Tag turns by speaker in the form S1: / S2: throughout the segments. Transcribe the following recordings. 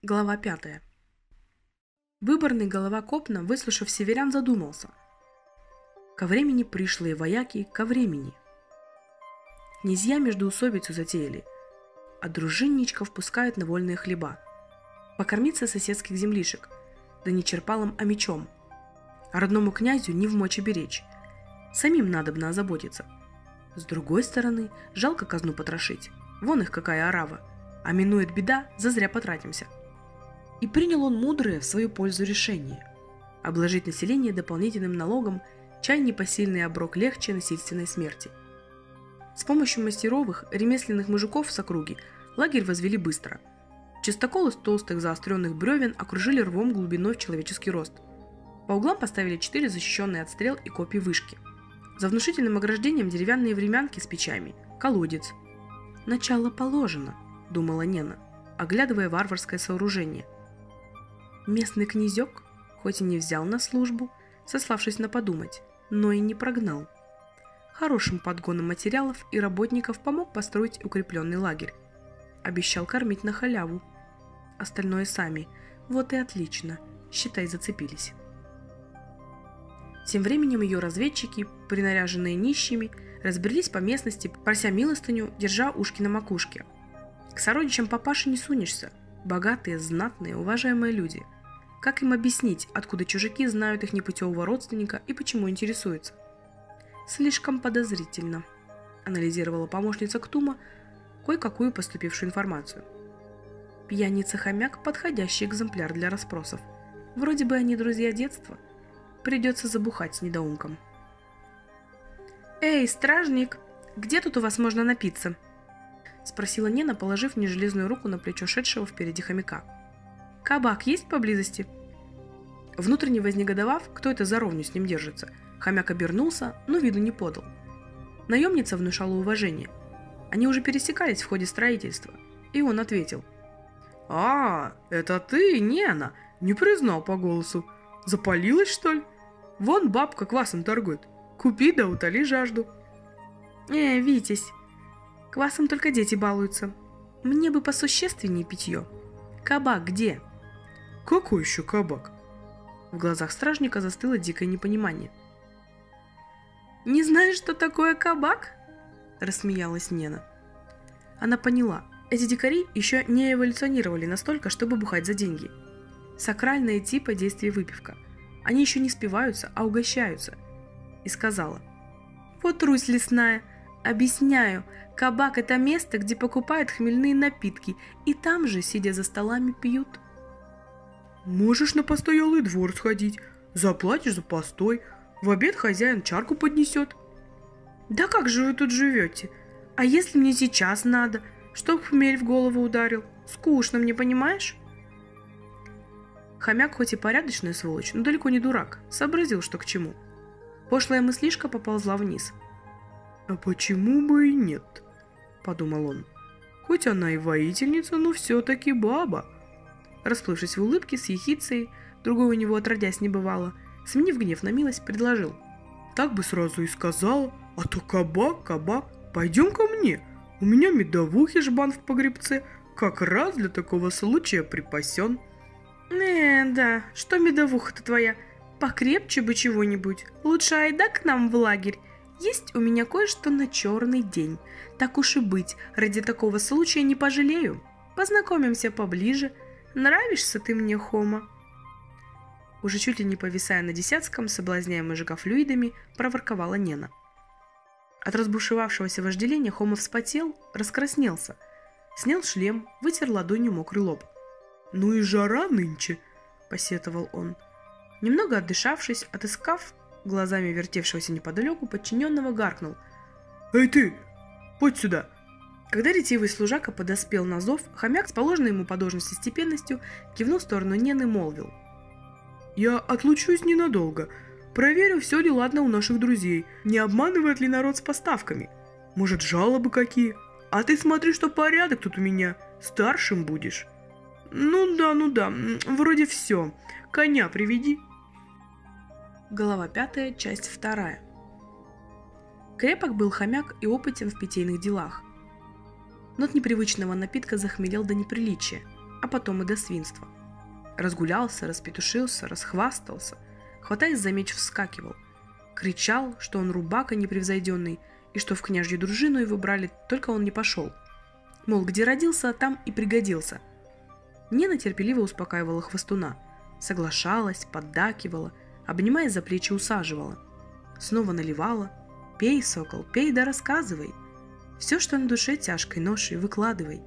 S1: Глава пятая. Выборный голова Копна, выслушав северян, задумался. Ко времени пришлые вояки, ко времени. Князья междоусобицу затеяли, а дружинничков пускают на вольные хлеба. Покормиться соседских землишек, да не черпалом, а мечом. А родному князю не в мочи беречь. Самим надобно озаботиться. С другой стороны, жалко казну потрошить. Вон их какая орава. А минует беда, зазря потратимся. И принял он мудрое в свою пользу решение. Обложить население дополнительным налогом, чай непосильный оброк легче насильственной смерти. С помощью мастеровых, ремесленных мужиков с округи лагерь возвели быстро. Чистокол из толстых заостренных бревен окружили рвом глубиной в человеческий рост. По углам поставили четыре защищенные от стрел и копий вышки. За внушительным ограждением деревянные времянки с печами, колодец. «Начало положено», — думала Нена, оглядывая варварское сооружение — Местный князек, хоть и не взял на службу, сославшись на подумать, но и не прогнал. Хорошим подгоном материалов и работников помог построить укрепленный лагерь. Обещал кормить на халяву. Остальное сами. Вот и отлично. Считай, зацепились. Тем временем ее разведчики, принаряженные нищими, разбрелись по местности, прося милостыню, держа ушки на макушке. К сородичам папаши не сунешься. Богатые, знатные, уважаемые люди – как им объяснить, откуда чужаки знают их непутевого родственника и почему интересуются? Слишком подозрительно, анализировала помощница Ктума кое-какую поступившую информацию. Пьяница-хомяк – подходящий экземпляр для расспросов. Вроде бы они друзья детства. Придется забухать с недоумком. «Эй, стражник, где тут у вас можно напиться?» Спросила Нена, положив нежелезную руку на плечо шедшего впереди хомяка. Кабак есть поблизости?» Внутренне вознегодовав, кто это за ровню с ним держится, хомяк обернулся, но виду не подал. Наемница внушала уважение. Они уже пересекались в ходе строительства, и он ответил. «А, это ты, Нена, не признал по голосу. Запалилась, что ли? Вон бабка квасом торгует. Купи да утоли жажду». «Э, Витязь, квасом только дети балуются. Мне бы посущественнее питье. Кабак где?»
S2: «Какой еще кабак?»
S1: В глазах стражника застыло дикое непонимание. «Не знаешь, что такое кабак?» – рассмеялась Нена. Она поняла, эти дикари еще не эволюционировали настолько, чтобы бухать за деньги. Сакральные типы действий выпивка. Они еще не спиваются, а угощаются. И сказала. «Вот Русь лесная. Объясняю, кабак – это место, где покупают хмельные напитки, и там же, сидя за столами, пьют».
S2: Можешь на постоялый двор сходить, заплатишь за постой, в обед хозяин чарку поднесет.
S1: Да как же вы тут живете? А если мне сейчас надо, чтоб хмель в голову ударил? Скучно мне, понимаешь? Хомяк хоть и порядочная сволочь, но далеко не дурак, сообразил, что к чему. Пошлая мыслишка поползла вниз.
S2: «А почему бы и нет?» – подумал он. «Хоть она и воительница, но все-таки баба».
S1: Расплывшись в улыбке с ехицей, другой у него отродясь не бывало, сменив гнев на милость, предложил.
S2: «Так бы сразу и сказала, а то кабак, кабак, пойдем ко мне, у меня медовухи жбан в погребце, как раз для такого случая припасен».
S1: «Э, да, что медовуха-то твоя? Покрепче бы чего-нибудь. Лучше айда к нам в лагерь. Есть у меня кое-что на черный день. Так уж и быть, ради такого случая не пожалею. Познакомимся поближе, Нравишься ты мне, Хома?» Уже чуть ли не повисая на десятском, соблазняя мужика флюидами, проворковала Нена. От разбушевавшегося вожделения Хома вспотел, раскраснелся, снял шлем, вытер ладонью мокрый лоб.
S2: «Ну и жара нынче!»
S1: – посетовал он. Немного отдышавшись, отыскав глазами вертевшегося неподалеку, подчиненного гаркнул.
S2: «Эй ты! Будь сюда!»
S1: Когда ретивый служака подоспел на зов, хомяк с положенной ему по должности степенностью кивнул в сторону Нены молвил.
S2: «Я отлучусь ненадолго. Проверю, все ли ладно у наших друзей, не обманывает ли народ с поставками. Может, жалобы какие? А ты смотри, что порядок тут у меня, старшим будешь». «Ну да, ну да, вроде все. Коня приведи».
S1: Глава пятая, часть вторая. Крепок был хомяк и опытен в питейных делах но от непривычного напитка захмелел до неприличия. а потом и до свинства. Разгулялся, распетушился, расхвастался, хватаясь за меч вскакивал, кричал, что он рубака непревзойденный, и что в княжью дружину его брали, только он не пошел. Мол, где родился, там и пригодился. Нина терпеливо успокаивала хвостуна, соглашалась, поддакивала, обнимая за плечи усаживала. Снова наливала. «Пей, сокол, пей да рассказывай. Все, что на душе тяжкой ношей, выкладывай.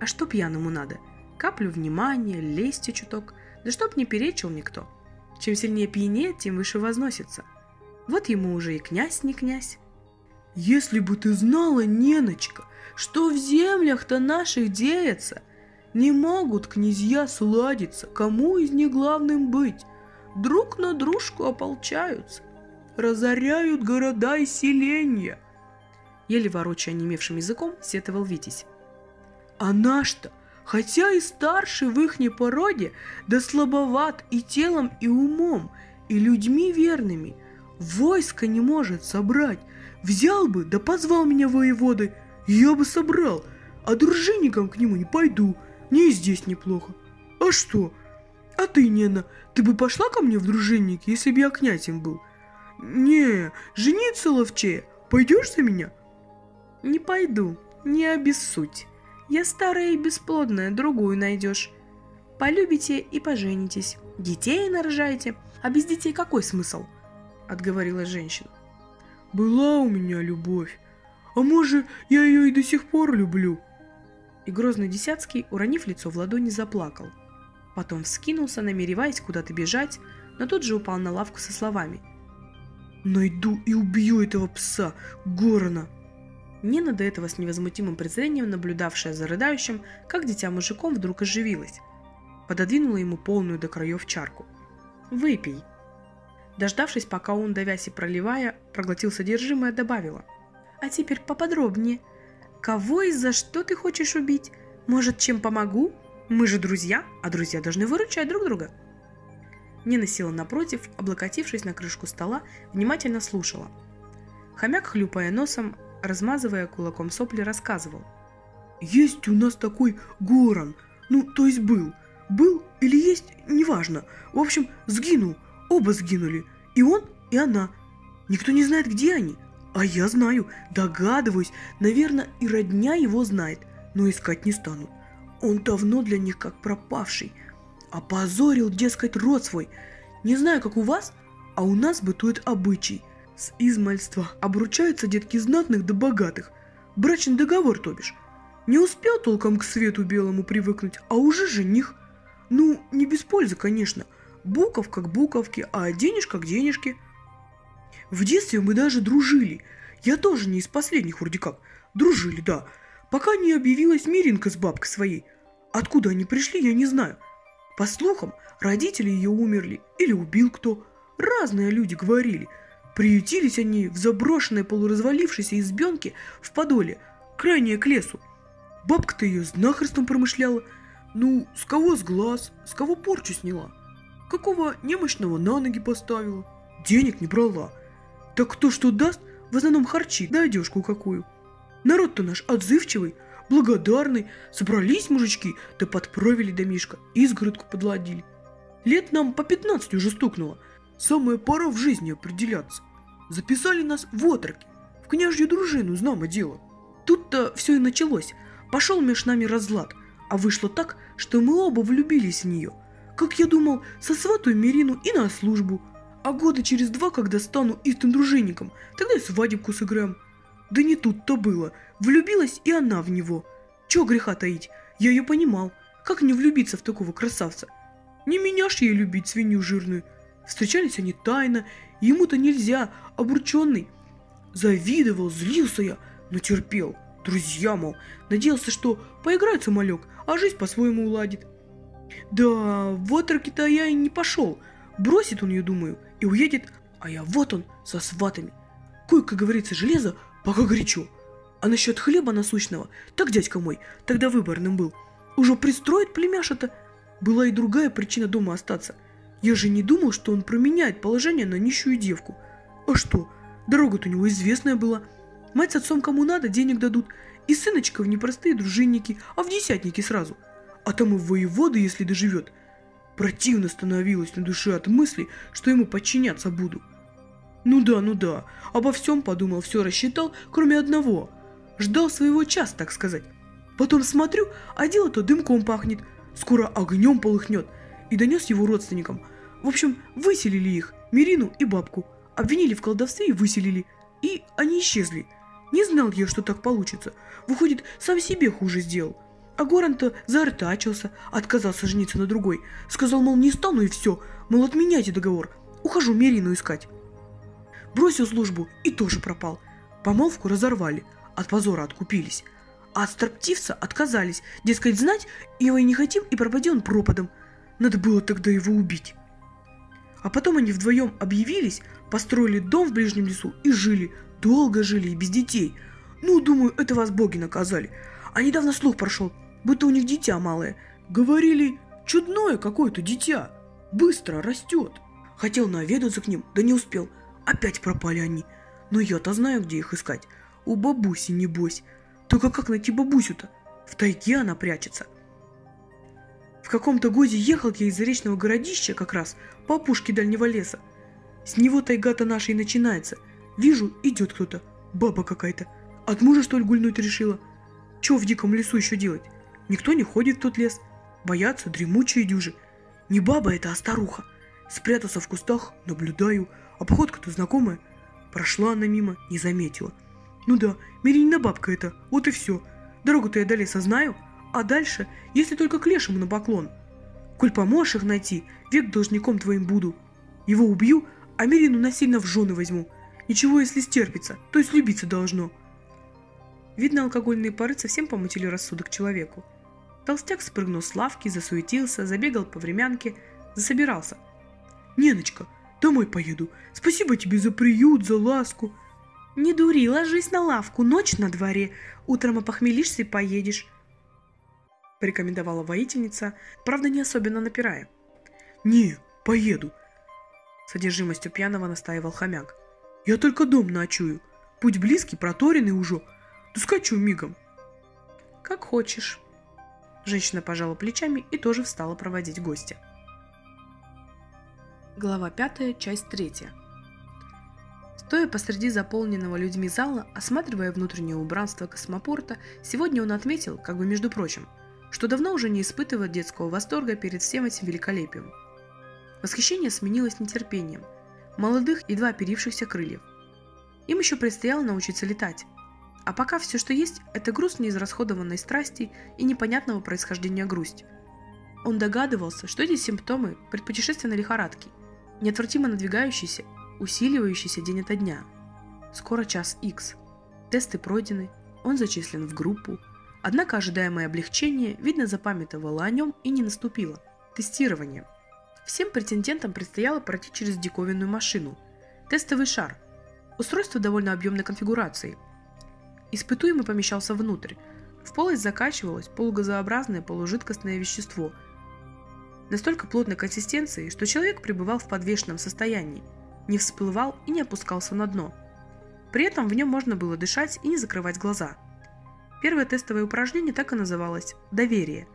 S1: А что пьяному надо? Каплю внимания, лести чуток, да чтоб не перечил никто. Чем сильнее пьянеет, тем выше возносится. Вот ему уже и князь не князь.
S2: Если бы ты знала, Неночка, что в землях-то наших деется, не могут князья сладиться, кому из них главным быть. Друг на дружку ополчаются, разоряют города и селения.
S1: Еле ворочая немевшим языком, сетовал Витязь.
S2: А наш-то, хотя и старше в ихней породе, да слабоват и телом, и умом, и людьми верными, войско не может собрать, Взял бы, да позвал меня воеводы, я бы собрал, а дружинником к нему не пойду, мне и здесь неплохо. А что? А ты, Нена, ты бы пошла ко мне в дружинники, если бы я князем был? Не, жениться ловчее, пойдешь за меня?
S1: Не пойду, не обессудь. Я старая и бесплодная, другую найдешь. Полюбите и поженитесь, детей нарожаете. А без детей какой смысл? Отговорила женщина.
S2: Была у меня любовь. А может, я ее и до сих пор люблю?»
S1: И грозный Десяцкий, уронив лицо в ладони, заплакал. Потом вскинулся, намереваясь куда-то бежать, но тут же упал на лавку со словами.
S2: «Найду и убью этого пса, Горона!»
S1: Нина, до этого с невозмутимым презрением наблюдавшая за рыдающим, как дитя мужиком, вдруг оживилась. Пододвинула ему полную до краев чарку. «Выпей!» Дождавшись, пока он, давясь и проливая, проглотил содержимое, добавила. «А теперь поподробнее. Кого и за что ты хочешь убить? Может, чем помогу? Мы же друзья, а друзья должны выручать друг друга». Нина села напротив, облокотившись на крышку стола, внимательно слушала. Хомяк, хлюпая носом, размазывая кулаком сопли, рассказывал.
S2: «Есть у нас такой Горан, ну, то есть был. Был или есть, неважно. В общем, сгинул, Оба сгинули. И он, и она. Никто не знает, где они. А я знаю, догадываюсь, наверное, и родня его знает, но искать не станут. Он давно для них как пропавший. Опозорил, дескать, род свой. Не знаю, как у вас, а у нас бытует обычай. С измальства обручаются детки знатных да богатых. Брачный договор, то бишь. Не успел толком к свету белому привыкнуть, а уже жених. Ну, не без пользы, конечно – Буковка к буковке, а денежка к денежке. В детстве мы даже дружили. Я тоже не из последних вроде как. Дружили, да. Пока не объявилась Миринка с бабкой своей. Откуда они пришли, я не знаю. По слухам, родители ее умерли или убил кто. Разные люди говорили. Приютились они в заброшенной полуразвалившейся избенке в Подоле, крайнее к лесу. Бабка-то ее знахарством промышляла. Ну, с кого с глаз, с кого порчу сняла какого немощного на ноги поставила. Денег не брала. Так кто что даст, в основном харчи, да одежку какую. Народ-то наш отзывчивый, благодарный. Собрались мужички, да подправили домишко, изгородку подладили. Лет нам по 15 уже стукнуло. Самая пора в жизни определяться. Записали нас в отроки, в княжью дружину, знамо дело. Тут-то все и началось. Пошел меж нами разлад, а вышло так, что мы оба влюбились в нее – как я думал, сосватаю Мирину и на службу. А года через два, когда стану истым дружинником, тогда и свадебку сыграем. Да не тут-то было. Влюбилась и она в него. Чего греха таить? Я ее понимал. Как не влюбиться в такого красавца? Не меня ж ей любить, свинью жирную. Встречались они тайно, ему-то нельзя, обрученный. Завидовал, злился я, но терпел. Друзья, мол, надеялся, что поиграет самолек, а жизнь по-своему уладит. Да, в отроки-то я и не пошел. Бросит он ее, думаю, и уедет, а я вот он, со сватами. Кой, как говорится, железо, пока горячо. А насчет хлеба насущного, так дядька мой, тогда выборным был. Уже пристроит племяша-то. Была и другая причина дома остаться. Я же не думал, что он променяет положение на нищую девку. А что, дорога-то у него известная была. Мать с отцом кому надо денег дадут, и сыночка в непростые дружинники, а в десятники сразу – а там и воевода, если доживет. Противно становилось на душе от мысли, что ему подчиняться буду. Ну да, ну да, обо всем подумал, все рассчитал, кроме одного. Ждал своего часа, так сказать. Потом смотрю, а дело-то дымком пахнет, скоро огнем полыхнет, и донес его родственникам. В общем, выселили их, Мирину и бабку, обвинили в колдовстве и выселили, и они исчезли. Не знал я, что так получится. Выходит, сам себе хуже сделал. А Горан-то заортачился, отказался жениться на другой. Сказал, мол, не стану и все, мол, отменяйте договор. Ухожу Мирину искать. Бросил службу и тоже пропал. Помолвку разорвали, от позора откупились. А от строптивца отказались, дескать, знать его и не хотим, и пропади он пропадом. Надо было тогда его убить. А потом они вдвоем объявились, построили дом в ближнем лесу и жили, долго жили и без детей. Ну, думаю, это вас боги наказали. А недавно слух прошел, будто у них дитя малое. Говорили, чудное какое-то дитя, быстро растет. Хотел наведаться к ним, да не успел. Опять пропали они. Но я-то знаю, где их искать. У бабуси, небось. Только как найти бабусю-то? В тайге она прячется. Каком-то годе ехал я из заречного городища как раз по опушке дальнего леса. С него тайга-то наша и начинается. Вижу, идет кто-то. Баба какая-то. От мужа, что ли, гульнуть решила? Чего в диком лесу еще делать? Никто не ходит в тот лес. Боятся дремучие дюжи. Не баба это, а старуха. Спрятался в кустах, наблюдаю. А походка-то знакомая. Прошла она мимо, не заметила. Ну да, Миринина бабка это, вот и все. Дорогу-то я до леса знаю, а дальше, если только к лешему на поклон. Коль поможешь их найти, век должником твоим буду. Его убью, а Мирину насильно в жены возьму. Ничего, если стерпится, то есть любиться должно. Видно, алкогольные пары совсем помутили рассудок человеку. Толстяк спрыгнул с лавки, засуетился, забегал по времянке, засобирался. «Неночка, домой поеду. Спасибо тебе за приют, за ласку».
S1: «Не дури, ложись на лавку, ночь на дворе. Утром опохмелишься и поедешь», – порекомендовала воительница, правда не особенно напирая.
S2: «Не, поеду», –
S1: содержимостью пьяного настаивал хомяк.
S2: «Я только дом ночую. Путь близкий, проторенный уже. Да скачу мигом».
S1: «Как хочешь». Женщина пожала плечами и тоже встала проводить гостя. Глава 5, часть 3. Стоя посреди заполненного людьми зала, осматривая внутреннее убранство космопорта, сегодня он отметил, как бы между прочим, что давно уже не испытывает детского восторга перед всем этим великолепием. Восхищение сменилось нетерпением, молодых, едва оперившихся крыльев. Им еще предстояло научиться летать, а пока все, что есть, это груз неизрасходованной страсти и непонятного происхождения грусть. Он догадывался, что эти симптомы предпутешественной лихорадки, неотвратимо надвигающиеся, усиливающиеся день ото дня. Скоро час X. Тесты пройдены, он зачислен в группу. Однако ожидаемое облегчение, видно, запамятовало о нем и не наступило. Тестирование. Всем претендентам предстояло пройти через диковинную машину. Тестовый шар. Устройство довольно объемной конфигурации – Испытуемый помещался внутрь. В полость закачивалось полугазообразное полужидкостное вещество, настолько плотной консистенции, что человек пребывал в подвешенном состоянии, не всплывал и не опускался на дно. При этом в нем можно было дышать и не закрывать глаза. Первое тестовое упражнение так и называлось – доверие.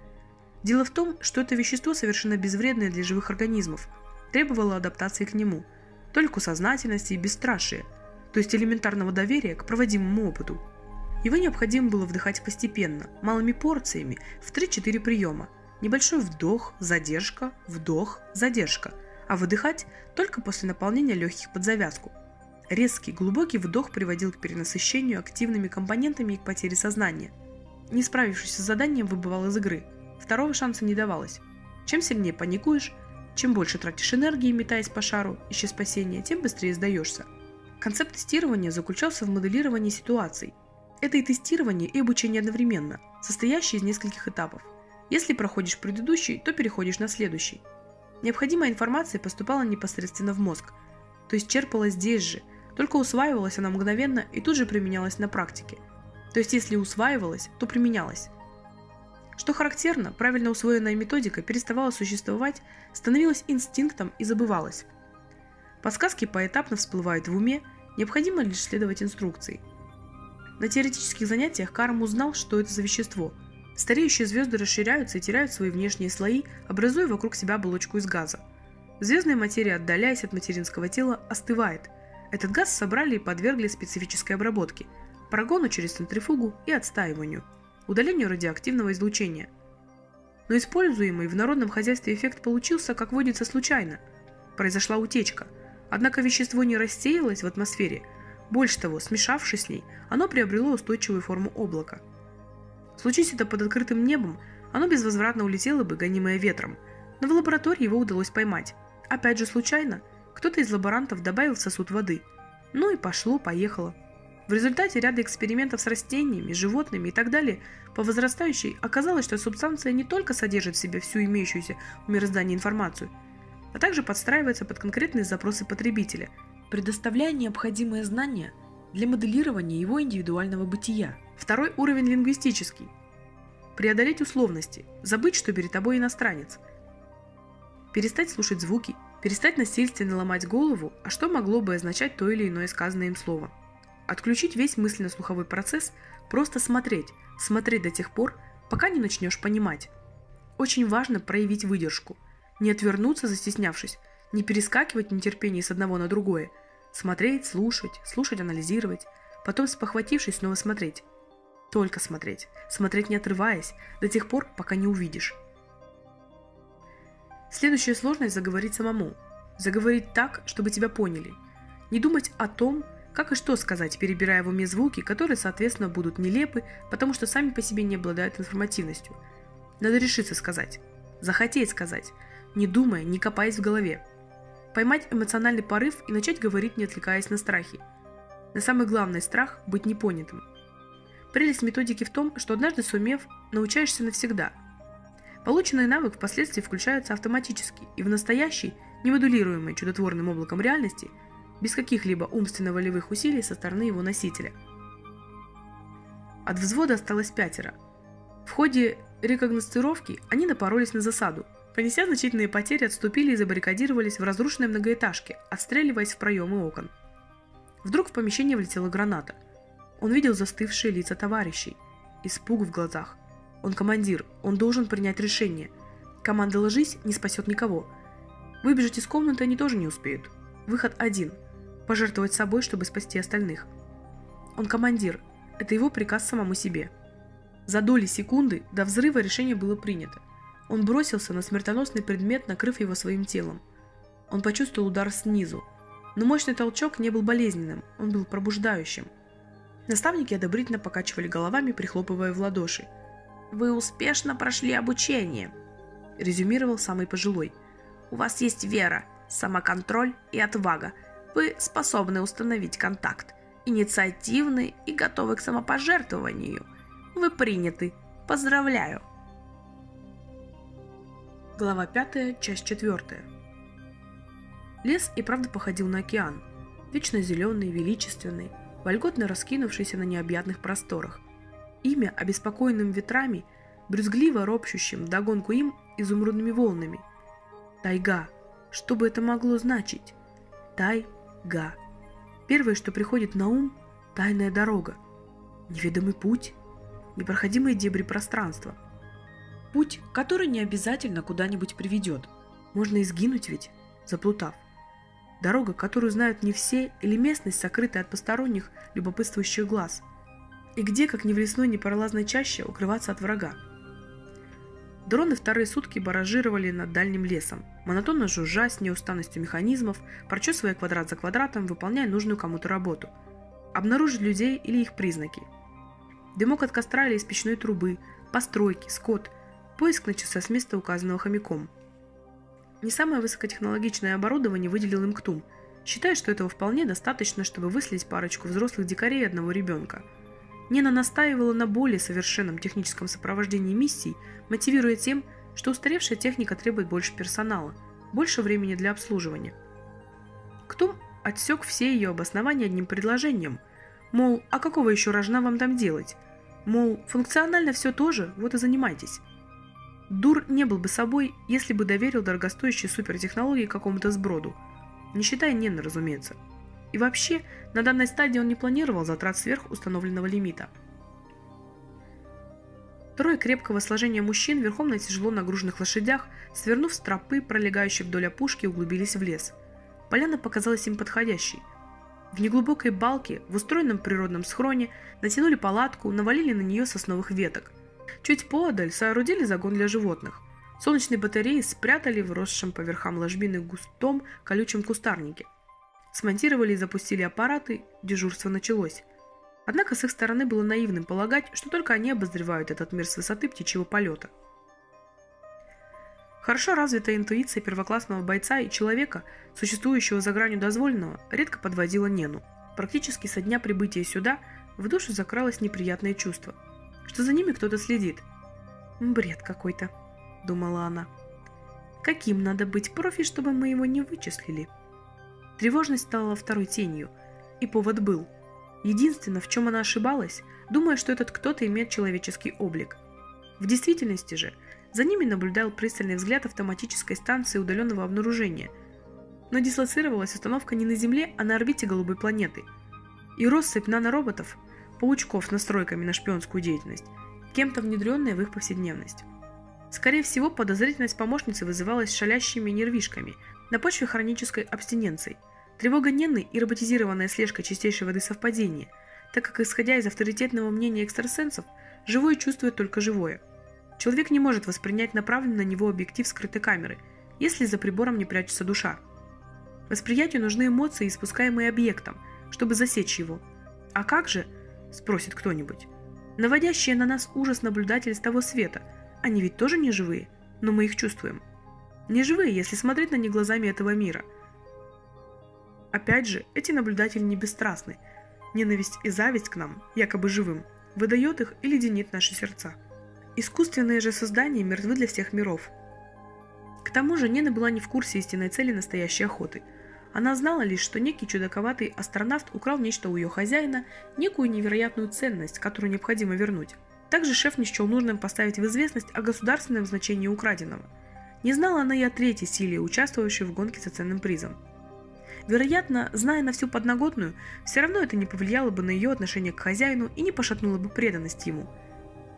S1: Дело в том, что это вещество совершенно безвредное для живых организмов, требовало адаптации к нему, только сознательности и бесстрашия, то есть элементарного доверия к проводимому опыту – его необходимо было вдыхать постепенно, малыми порциями, в 3-4 приема. Небольшой вдох, задержка, вдох, задержка, а выдыхать только после наполнения легких под завязку. Резкий, глубокий вдох приводил к перенасыщению активными компонентами и к потере сознания. Не справившись с заданием, выбывал из игры. Второго шанса не давалось. Чем сильнее паникуешь, чем больше тратишь энергии, метаясь по шару, ища спасения, тем быстрее сдаешься. Концепт тестирования заключался в моделировании ситуаций – это и тестирование, и обучение одновременно, состоящее из нескольких этапов. Если проходишь предыдущий, то переходишь на следующий. Необходимая информация поступала непосредственно в мозг, то есть черпалась здесь же, только усваивалась она мгновенно и тут же применялась на практике. То есть если усваивалась, то применялась. Что характерно, правильно усвоенная методика переставала существовать, становилась инстинктом и забывалась. Подсказки поэтапно всплывают в уме, необходимо лишь следовать инструкции – на теоретических занятиях Карм узнал, что это за вещество. Стареющие звезды расширяются и теряют свои внешние слои, образуя вокруг себя оболочку из газа. Звездная материя, отдаляясь от материнского тела, остывает. Этот газ собрали и подвергли специфической обработке – прогону через центрифугу и отстаиванию, удалению радиоактивного излучения. Но используемый в народном хозяйстве эффект получился, как водится, случайно. Произошла утечка, однако вещество не рассеялось в атмосфере. Больше того, смешавшись с ней, оно приобрело устойчивую форму облака. Случись это под открытым небом, оно безвозвратно улетело бы, гонимое ветром, но в лаборатории его удалось поймать. Опять же случайно, кто-то из лаборантов добавил в сосуд воды. Ну и пошло-поехало. В результате ряда экспериментов с растениями, животными и так далее по возрастающей оказалось, что субстанция не только содержит в себе всю имеющуюся в мироздании информацию, а также подстраивается под конкретные запросы потребителя, предоставляя необходимые знания для моделирования его индивидуального бытия. Второй уровень лингвистический. Преодолеть условности, забыть, что перед тобой иностранец – перестать слушать звуки, перестать насильственно ломать голову, а что могло бы означать то или иное сказанное им слово. Отключить весь мысленно-слуховой процесс, просто смотреть, смотреть до тех пор, пока не начнешь понимать. Очень важно проявить выдержку, не отвернуться, застеснявшись, не перескакивать в с одного на другое, смотреть, слушать, слушать, анализировать, потом спохватившись снова смотреть. Только смотреть, смотреть не отрываясь, до тех пор, пока не увидишь. Следующая сложность – заговорить самому. Заговорить так, чтобы тебя поняли. Не думать о том, как и что сказать, перебирая в уме звуки, которые, соответственно, будут нелепы, потому что сами по себе не обладают информативностью. Надо решиться сказать. Захотеть сказать, не думая, не копаясь в голове. Поймать эмоциональный порыв и начать говорить, не отвлекаясь на страхи. На самый главный страх – быть непонятым. Прелесть методики в том, что однажды сумев, научаешься навсегда – Полученный навык впоследствии включается автоматически и в настоящей, немодулируемой чудотворным облаком реальности, без каких-либо умственно-волевых усилий со стороны его носителя. От взвода осталось пятеро. В ходе рекогностировки они напоролись на засаду. Понеся значительные потери, отступили и забаррикадировались в разрушенной многоэтажке, отстреливаясь в проемы окон. Вдруг в помещение влетела граната. Он видел застывшие лица товарищей, испуг в глазах, он командир, он должен принять решение. Команда «Ложись» не спасет никого. Выбежать из комнаты они тоже не успеют. Выход один – пожертвовать собой, чтобы спасти остальных. Он командир, это его приказ самому себе. За доли секунды до взрыва решение было принято. Он бросился на смертоносный предмет, накрыв его своим телом. Он почувствовал удар снизу. Но мощный толчок не был болезненным, он был пробуждающим. Наставники одобрительно покачивали головами, прихлопывая в ладоши – вы успешно прошли обучение, резюмировал самый пожилой. У вас есть вера, самоконтроль и отвага. Вы способны установить контакт, инициативны и готовы к самопожертвованию. Вы приняты. Поздравляю. Глава 5, часть 4. Лес и правда походил на океан. Вечно зеленый, величественный, вольготно раскинувшийся на необъятных просторах имя обеспокоенным ветрами, брюзгливо ропщущим догонку им изумрудными волнами. Тайга. Что бы это могло значить? Тайга. Первое, что приходит на ум – тайная дорога. Неведомый путь, непроходимые дебри пространства. Путь, который не обязательно куда-нибудь приведет. Можно изгинуть ведь, заплутав. Дорога, которую знают не все, или местность, сокрытая от посторонних, любопытствующих глаз – и где, как ни в лесной непролазной чаще, укрываться от врага? Дроны вторые сутки баражировали над дальним лесом, монотонно жужжа с неустанностью механизмов, прочесывая квадрат за квадратом, выполняя нужную кому-то работу. Обнаружить людей или их признаки. Дымок от костра или из печной трубы, постройки, скот, поиск начался с места, указанного хомяком. Не самое высокотехнологичное оборудование выделил им Ктум, считая, что этого вполне достаточно, чтобы выследить парочку взрослых дикарей и одного ребенка – Нина настаивала на более совершенном техническом сопровождении миссий, мотивируя тем, что устаревшая техника требует больше персонала, больше времени для обслуживания. Ктум отсек все ее обоснования одним предложением, мол, а какого еще рожна вам там делать? Мол, функционально все тоже, вот и занимайтесь. Дур не был бы собой, если бы доверил дорогостоящие супертехнологии какому-то сброду, не считая Нины, разумеется. И вообще, на данной стадии он не планировал затрат сверх установленного лимита. Трое крепкого сложения мужчин верхом на тяжело нагруженных лошадях, свернув с тропы, пролегающей вдоль опушки, углубились в лес. Поляна показалась им подходящей. В неглубокой балке, в устроенном природном схроне, натянули палатку, навалили на нее сосновых веток. Чуть поодаль соорудили загон для животных. Солнечные батареи спрятали в росшем по верхам ложбины густом колючем кустарнике. Смонтировали и запустили аппараты, дежурство началось. Однако с их стороны было наивным полагать, что только они обозревают этот мир с высоты птичьего полета. Хорошо развитая интуиция первоклассного бойца и человека, существующего за гранью дозволенного, редко подводила Нену. Практически со дня прибытия сюда в душу закралось неприятное чувство, что за ними кто-то следит. «Бред какой-то», — думала она. «Каким надо быть профи, чтобы мы его не вычислили?» Тревожность стала второй тенью, и повод был — Единственное, в чем она ошибалась, думая, что этот кто-то имеет человеческий облик. В действительности же, за ними наблюдал пристальный взгляд автоматической станции удаленного обнаружения. Но дислоцировалась установка не на Земле, а на орбите голубой планеты. И россыпь нанороботов, паучков с настройками на шпионскую деятельность, кем-то внедренная в их повседневность. Скорее всего, подозрительность помощницы вызывалась шалящими нервишками на почве хронической абстиненции – Тревога Ненны и роботизированная слежка чистейшей воды совпадения, так как, исходя из авторитетного мнения экстрасенсов, живое чувствует только живое. Человек не может воспринять направленный на него объектив скрытой камеры, если за прибором не прячется душа. Восприятию нужны эмоции, испускаемые объектом, чтобы засечь его. А как же, спросит кто-нибудь, наводящие на нас ужас наблюдатели с того света, они ведь тоже не живые, но мы их чувствуем. Не живые, если смотреть на них глазами этого мира – Опять же, эти наблюдатели не бесстрастны. Ненависть и зависть к нам, якобы живым, выдает их и леденит наши сердца. Искусственные же создания мертвы для всех миров. К тому же Нена была не в курсе истинной цели настоящей охоты. Она знала лишь, что некий чудаковатый астронавт украл нечто у ее хозяина, некую невероятную ценность, которую необходимо вернуть. Также шеф не счел нужным поставить в известность о государственном значении украденного. Не знала она и о третьей силе, участвующей в гонке за ценным призом. Вероятно, зная на всю подноготную, все равно это не повлияло бы на ее отношение к хозяину и не пошатнуло бы преданность ему.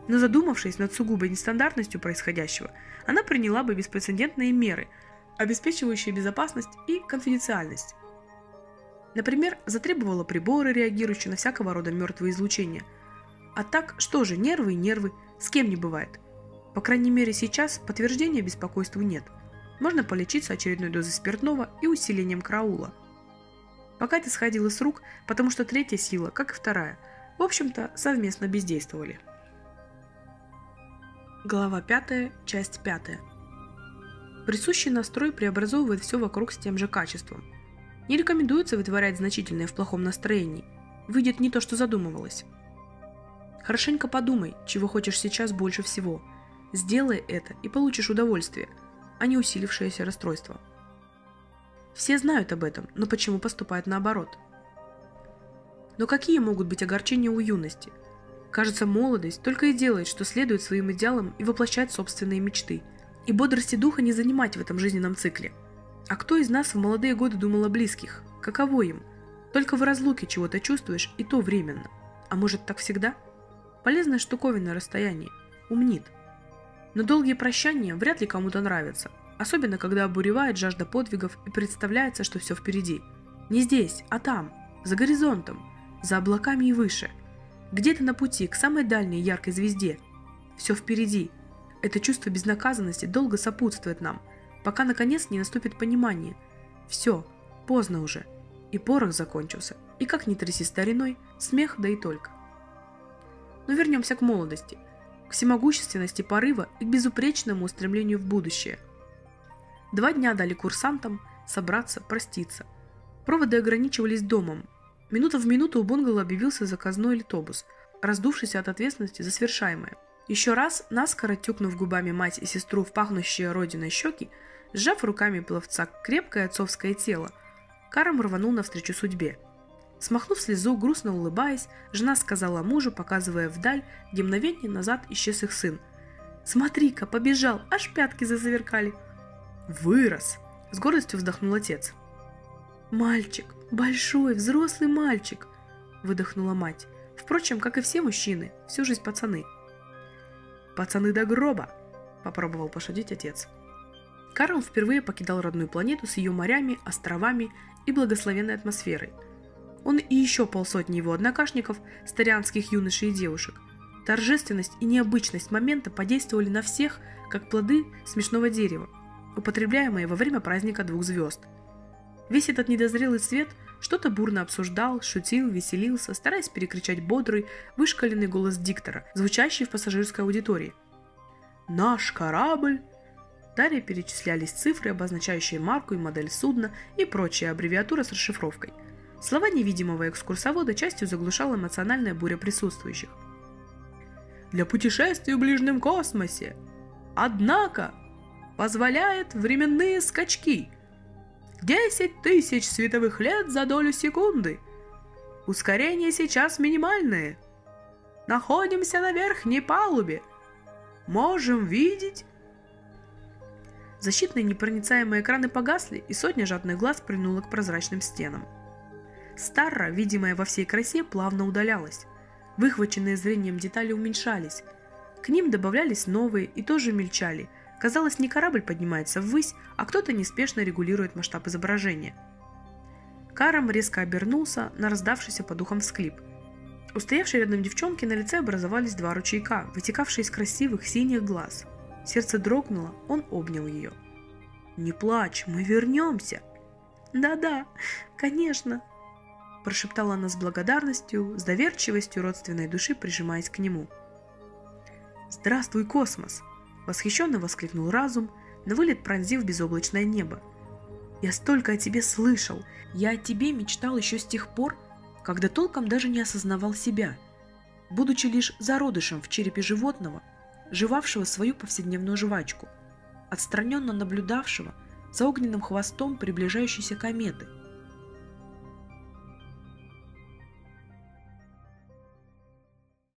S1: Но задумавшись над сугубой нестандартностью происходящего, она приняла бы беспрецедентные меры, обеспечивающие безопасность и конфиденциальность. Например, затребовала приборы, реагирующие на всякого рода мертвые излучения. А так, что же, нервы и нервы, с кем не бывает. По крайней мере сейчас подтверждения беспокойству нет – можно полечиться очередной дозой спиртного и усилением караула. Пока это сходило с рук, потому что третья сила, как и вторая, в общем-то, совместно бездействовали. Глава 5, часть 5. Присущий настрой преобразовывает все вокруг с тем же качеством. Не рекомендуется вытворять значительное в плохом настроении. Выйдет не то, что задумывалось. Хорошенько подумай, чего хочешь сейчас больше всего. Сделай это и получишь удовольствие – а не усилившееся расстройство. Все знают об этом, но почему поступают наоборот? Но какие могут быть огорчения у юности? Кажется, молодость только и делает, что следует своим идеалам и воплощает собственные мечты. И бодрости духа не занимать в этом жизненном цикле. А кто из нас в молодые годы думал о близких? Каково им? Только в разлуке чего-то чувствуешь, и то временно. А может так всегда? Полезная штуковина расстояние. Умнит. Но долгие прощания вряд ли кому-то нравятся, особенно когда обуревает жажда подвигов и представляется, что все впереди. Не здесь, а там, за горизонтом, за облаками и выше. Где-то на пути к самой дальней яркой звезде. Все впереди. Это чувство безнаказанности долго сопутствует нам, пока наконец не наступит понимание. Все, поздно уже. И порох закончился. И как ни тряси стариной, смех да и только. Но вернемся к молодости – к всемогущественности порыва и к безупречному устремлению в будущее. Два дня дали курсантам собраться, проститься. Проводы ограничивались домом. Минута в минуту у бунгало объявился заказной литобус, раздувшийся от ответственности за свершаемое. Еще раз, наскоро тюкнув губами мать и сестру в пахнущие родиной щеки, сжав руками пловца крепкое отцовское тело, Карам рванул навстречу судьбе – Смахнув слезу, грустно улыбаясь, жена сказала мужу, показывая вдаль, где мгновение назад исчез их сын. «Смотри-ка, побежал, аж пятки засверкали!» «Вырос!» – с гордостью вздохнул отец. «Мальчик, большой, взрослый мальчик!» – выдохнула мать. Впрочем, как и все мужчины, всю жизнь пацаны. пацаны до гроба!» – попробовал пошутить отец. Карл впервые покидал родную планету с ее морями, островами и благословенной атмосферой. Он и еще полсотни его однокашников, старианских юношей и девушек. Торжественность и необычность момента подействовали на всех, как плоды смешного дерева, употребляемые во время праздника двух звезд. Весь этот недозрелый цвет что-то бурно обсуждал, шутил, веселился, стараясь перекричать бодрый, вышкаленный голос диктора, звучащий в пассажирской аудитории. «Наш корабль Далее перечислялись цифры, обозначающие марку и модель судна и прочая аббревиатура с расшифровкой. Слова невидимого экскурсовода частью заглушала эмоциональная буря присутствующих. Для путешествий в ближнем космосе. Однако, позволяет временные скачки. 10 тысяч световых лет за долю секунды. Ускорение сейчас минимальное. Находимся на верхней палубе. Можем видеть Защитные непроницаемые экраны погасли, и сотня жадных глаз принула к прозрачным стенам. Старра, видимая во всей красе, плавно удалялась. Выхваченные зрением детали уменьшались. К ним добавлялись новые и тоже мельчали. Казалось, не корабль поднимается ввысь, а кто-то неспешно регулирует масштаб изображения. Карам резко обернулся на раздавшийся по духам всклип. У рядом девчонки на лице образовались два ручейка, вытекавшие из красивых синих глаз – Сердце дрогнуло, он обнял ее. «Не плачь, мы вернемся!» «Да-да, конечно!» Прошептала она с благодарностью, с доверчивостью родственной души, прижимаясь к нему. «Здравствуй, космос!» Восхищенно воскликнул разум, на вылет пронзив безоблачное небо. «Я столько о тебе слышал! Я о тебе мечтал еще с тех пор, когда толком даже не осознавал себя. Будучи лишь зародышем в черепе животного, жевавшего свою повседневную жвачку, отстраненно наблюдавшего за огненным хвостом приближающейся кометы –